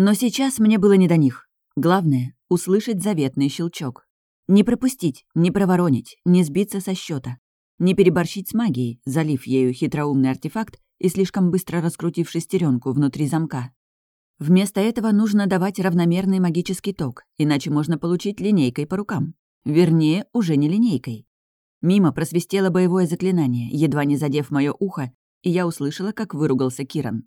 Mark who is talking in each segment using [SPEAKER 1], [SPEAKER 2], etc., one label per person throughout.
[SPEAKER 1] Но сейчас мне было не до них. Главное — услышать заветный щелчок. Не пропустить, не проворонить, не сбиться со счета, не переборщить с магией, залив ею хитроумный артефакт и слишком быстро раскрутив шестеренку внутри замка. Вместо этого нужно давать равномерный магический ток, иначе можно получить линейкой по рукам. Вернее, уже не линейкой. Мимо просвистело боевое заклинание, едва не задев мое ухо, и я услышала, как выругался Киран.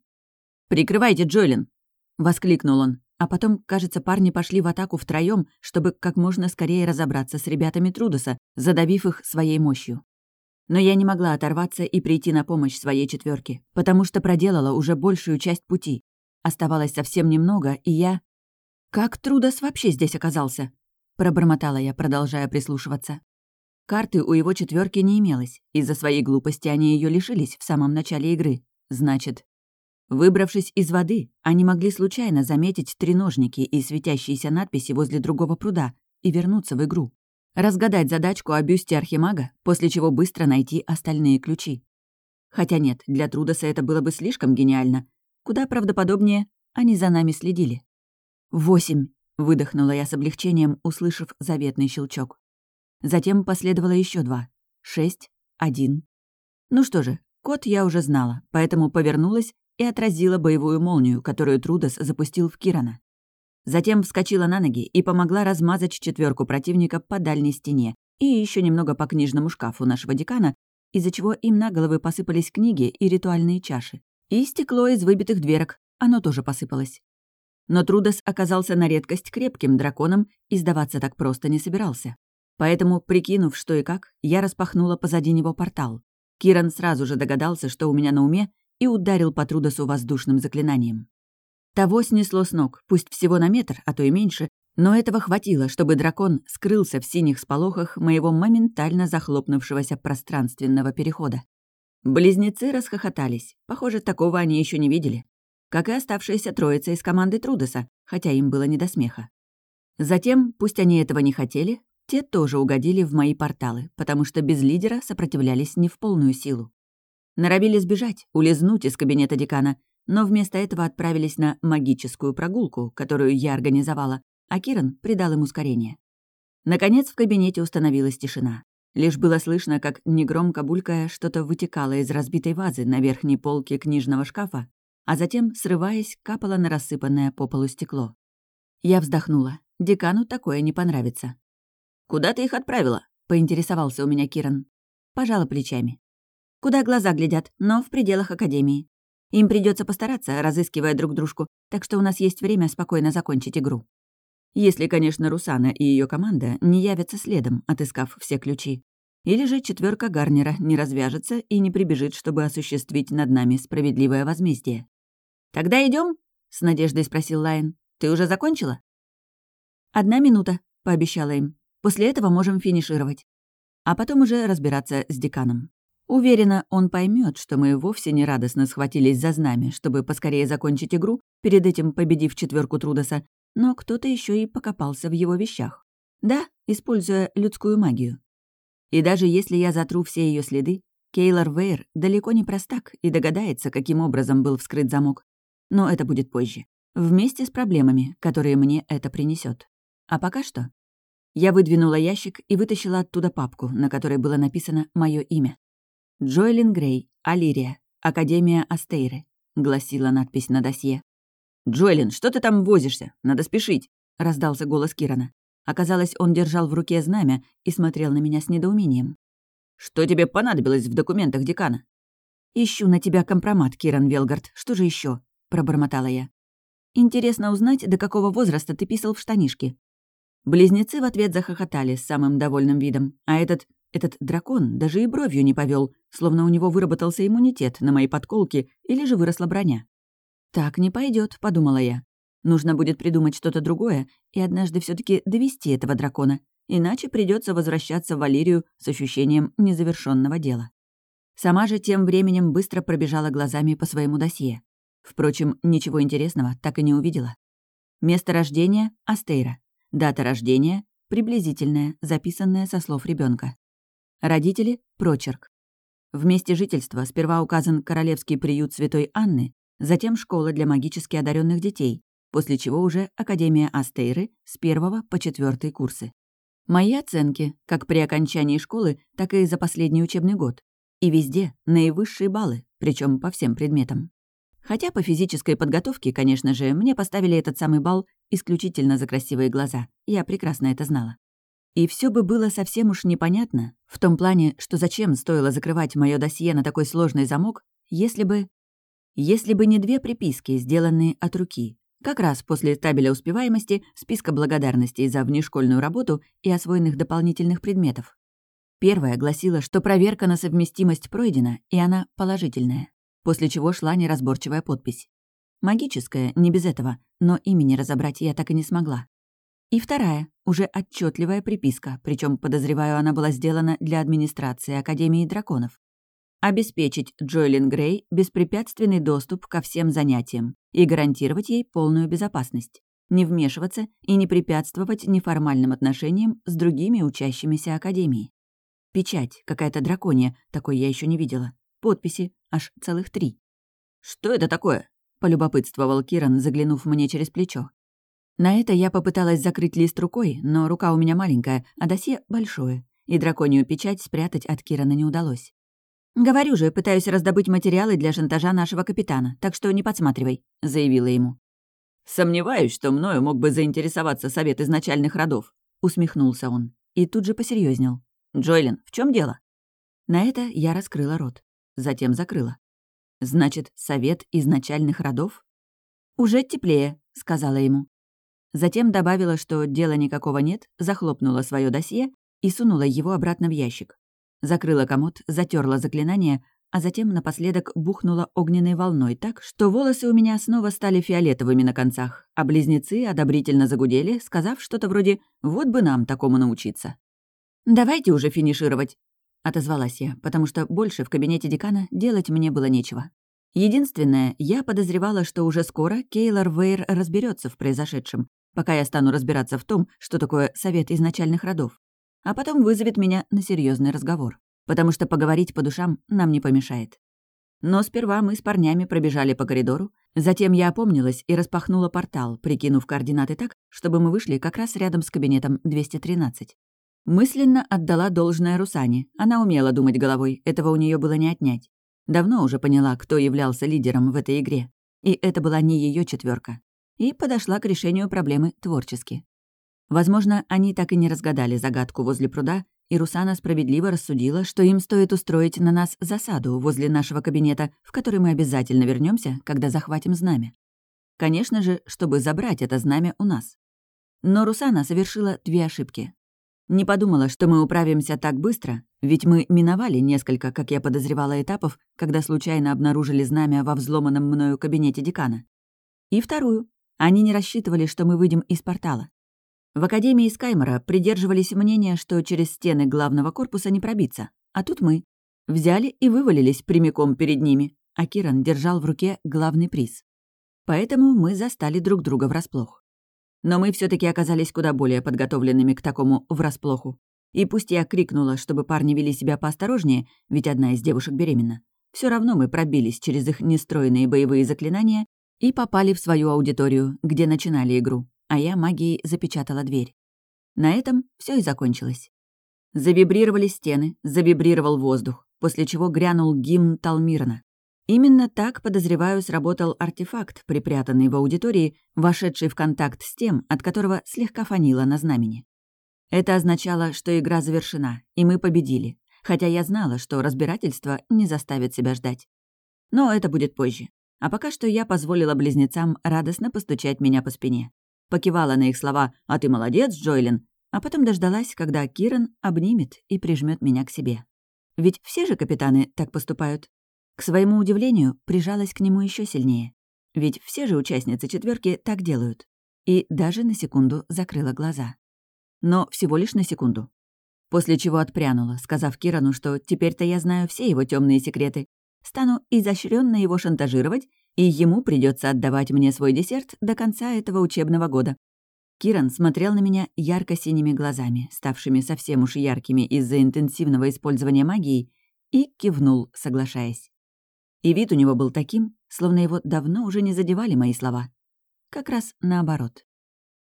[SPEAKER 1] «Прикрывайте, Джойлин!» — воскликнул он. А потом, кажется, парни пошли в атаку втроем, чтобы как можно скорее разобраться с ребятами Трудоса, задавив их своей мощью. Но я не могла оторваться и прийти на помощь своей четверке, потому что проделала уже большую часть пути. Оставалось совсем немного, и я... «Как Трудос вообще здесь оказался?» — пробормотала я, продолжая прислушиваться. Карты у его четверки не имелось. Из-за своей глупости они ее лишились в самом начале игры. Значит, выбравшись из воды, они могли случайно заметить треножники и светящиеся надписи возле другого пруда и вернуться в игру. Разгадать задачку о бюсте Архимага, после чего быстро найти остальные ключи. Хотя нет, для Трудоса это было бы слишком гениально. Куда правдоподобнее, они за нами следили. «Восемь», — выдохнула я с облегчением, услышав заветный щелчок. Затем последовало еще два. Шесть, один. Ну что же, код я уже знала, поэтому повернулась и отразила боевую молнию, которую Трудос запустил в Кирана. Затем вскочила на ноги и помогла размазать четверку противника по дальней стене и еще немного по книжному шкафу нашего декана, из-за чего им на головы посыпались книги и ритуальные чаши. И стекло из выбитых дверок, оно тоже посыпалось. Но Трудос оказался на редкость крепким драконом и сдаваться так просто не собирался. Поэтому, прикинув, что и как, я распахнула позади него портал. Киран сразу же догадался, что у меня на уме, и ударил по Трудосу воздушным заклинанием. Того снесло с ног, пусть всего на метр, а то и меньше, но этого хватило, чтобы дракон скрылся в синих сполохах моего моментально захлопнувшегося пространственного перехода. Близнецы расхохотались. Похоже, такого они еще не видели. Как и оставшаяся троица из команды Трудоса, хотя им было не до смеха. Затем, пусть они этого не хотели, те тоже угодили в мои порталы, потому что без лидера сопротивлялись не в полную силу. Норовили сбежать, улизнуть из кабинета декана, но вместо этого отправились на магическую прогулку, которую я организовала, а Киран придал им ускорение. Наконец в кабинете установилась тишина. Лишь было слышно, как, негромко булькая, что-то вытекало из разбитой вазы на верхней полке книжного шкафа, а затем, срываясь, капало на рассыпанное по полу стекло. Я вздохнула. Декану такое не понравится. «Куда ты их отправила?» — поинтересовался у меня Киран. Пожала плечами. «Куда глаза глядят, но в пределах Академии. Им придется постараться, разыскивая друг дружку, так что у нас есть время спокойно закончить игру. Если, конечно, Русана и ее команда не явятся следом, отыскав все ключи. Или же четверка Гарнера не развяжется и не прибежит, чтобы осуществить над нами справедливое возмездие. «Тогда идем? с надеждой спросил Лайн. «Ты уже закончила?» «Одна минута», — пообещала им. После этого можем финишировать. А потом уже разбираться с деканом. Уверена, он поймет, что мы вовсе не радостно схватились за знамя, чтобы поскорее закончить игру, перед этим победив четверку Трудоса, но кто-то еще и покопался в его вещах. Да, используя людскую магию. И даже если я затру все ее следы, Кейлор Вейр далеко не простак и догадается, каким образом был вскрыт замок. Но это будет позже. Вместе с проблемами, которые мне это принесет. А пока что я выдвинула ящик и вытащила оттуда папку, на которой было написано мое имя. «Джоэлин Грей, Алирия, Академия Астейры», — гласила надпись на досье. «Джоэлин, что ты там возишься? Надо спешить», — раздался голос Кирана. Оказалось, он держал в руке знамя и смотрел на меня с недоумением. «Что тебе понадобилось в документах декана?» «Ищу на тебя компромат, Киран Велгард. Что же еще? пробормотала я. «Интересно узнать, до какого возраста ты писал в штанишки. Близнецы в ответ захохотали с самым довольным видом, а этот, этот дракон даже и бровью не повел, словно у него выработался иммунитет на мои подколки или же выросла броня. «Так не пойдет, подумала я. «Нужно будет придумать что-то другое и однажды все таки довести этого дракона, иначе придется возвращаться в Валерию с ощущением незавершенного дела». Сама же тем временем быстро пробежала глазами по своему досье. Впрочем, ничего интересного так и не увидела. Место рождения — Астейра. Дата рождения — приблизительная, записанная со слов ребенка. Родители — прочерк. В месте жительства сперва указан Королевский приют Святой Анны, затем школа для магически одаренных детей, после чего уже Академия Астейры с первого по четвертый курсы. Мои оценки, как при окончании школы, так и за последний учебный год. И везде наивысшие баллы, причем по всем предметам. Хотя по физической подготовке, конечно же, мне поставили этот самый балл исключительно за красивые глаза. Я прекрасно это знала. И все бы было совсем уж непонятно, в том плане, что зачем стоило закрывать мое досье на такой сложный замок, если бы... Если бы не две приписки, сделанные от руки, как раз после табеля успеваемости, списка благодарностей за внешкольную работу и освоенных дополнительных предметов. Первая гласила, что проверка на совместимость пройдена, и она положительная, после чего шла неразборчивая подпись. Магическая, не без этого, но имени разобрать я так и не смогла. И вторая, уже отчетливая приписка, причем подозреваю, она была сделана для администрации Академии драконов. Обеспечить Джойлин Грей беспрепятственный доступ ко всем занятиям и гарантировать ей полную безопасность. Не вмешиваться и не препятствовать неформальным отношениям с другими учащимися Академии. Печать, какая-то драконья, такой я еще не видела. Подписи, аж целых три. «Что это такое?» — полюбопытствовал Киран, заглянув мне через плечо. На это я попыталась закрыть лист рукой, но рука у меня маленькая, а досье большое, и драконью печать спрятать от Кирана не удалось. «Говорю же, пытаюсь раздобыть материалы для шантажа нашего капитана, так что не подсматривай», — заявила ему.
[SPEAKER 2] «Сомневаюсь, что мною мог бы заинтересоваться совет изначальных родов», — усмехнулся он. И тут же посерьезнел. «Джойлин, в чем дело?»
[SPEAKER 1] На это я раскрыла рот, затем закрыла. «Значит, совет изначальных родов?» «Уже теплее», — сказала ему. Затем добавила, что дела никакого нет, захлопнула свое досье и сунула его обратно в ящик. Закрыла комод, затерла заклинание, а затем напоследок бухнула огненной волной так, что волосы у меня снова стали фиолетовыми на концах, а близнецы одобрительно загудели, сказав что-то вроде «вот бы нам такому научиться». «Давайте уже финишировать», — отозвалась я, потому что больше в кабинете декана делать мне было нечего. Единственное, я подозревала, что уже скоро Кейлор Вейр разберется в произошедшем, пока я стану разбираться в том, что такое совет изначальных родов. А потом вызовет меня на серьезный разговор, потому что поговорить по душам нам не помешает. Но сперва мы с парнями пробежали по коридору, затем я опомнилась и распахнула портал, прикинув координаты так, чтобы мы вышли как раз рядом с кабинетом 213. Мысленно отдала должное Русане. Она умела думать головой, этого у нее было не отнять. Давно уже поняла, кто являлся лидером в этой игре. И это была не ее четверка и подошла к решению проблемы творчески. Возможно, они так и не разгадали загадку возле пруда, и Русана справедливо рассудила, что им стоит устроить на нас засаду возле нашего кабинета, в который мы обязательно вернемся, когда захватим знамя. Конечно же, чтобы забрать это знамя у нас. Но Русана совершила две ошибки. Не подумала, что мы управимся так быстро, ведь мы миновали несколько, как я подозревала, этапов, когда случайно обнаружили знамя во взломанном мною кабинете декана. И вторую. Они не рассчитывали, что мы выйдем из портала. В Академии Скаймора придерживались мнения, что через стены главного корпуса не пробиться. А тут мы. Взяли и вывалились прямиком перед ними, а Киран держал в руке главный приз. Поэтому мы застали друг друга врасплох. Но мы все таки оказались куда более подготовленными к такому врасплоху. И пусть я крикнула, чтобы парни вели себя поосторожнее, ведь одна из девушек беременна, все равно мы пробились через их нестроенные боевые заклинания и попали в свою аудиторию, где начинали игру, а я магией запечатала дверь. На этом все и закончилось. Завибрировали стены, завибрировал воздух, после чего грянул гимн Талмирна. Именно так, подозреваю, сработал артефакт, припрятанный в аудитории, вошедший в контакт с тем, от которого слегка фанило на знамени. Это означало, что игра завершена, и мы победили, хотя я знала, что разбирательство не заставит себя ждать. Но это будет позже. А пока что я позволила близнецам радостно постучать меня по спине. Покивала на их слова «А ты молодец, Джойлин», а потом дождалась, когда Киран обнимет и прижмет меня к себе. Ведь все же капитаны так поступают. К своему удивлению, прижалась к нему еще сильнее. Ведь все же участницы четверки так делают. И даже на секунду закрыла глаза. Но всего лишь на секунду. После чего отпрянула, сказав Кирану, что теперь-то я знаю все его темные секреты, стану изощренно его шантажировать, и ему придется отдавать мне свой десерт до конца этого учебного года. Киран смотрел на меня ярко-синими глазами, ставшими совсем уж яркими из-за интенсивного использования магии, и кивнул, соглашаясь. И вид у него был таким, словно его давно уже не задевали мои слова. Как раз наоборот.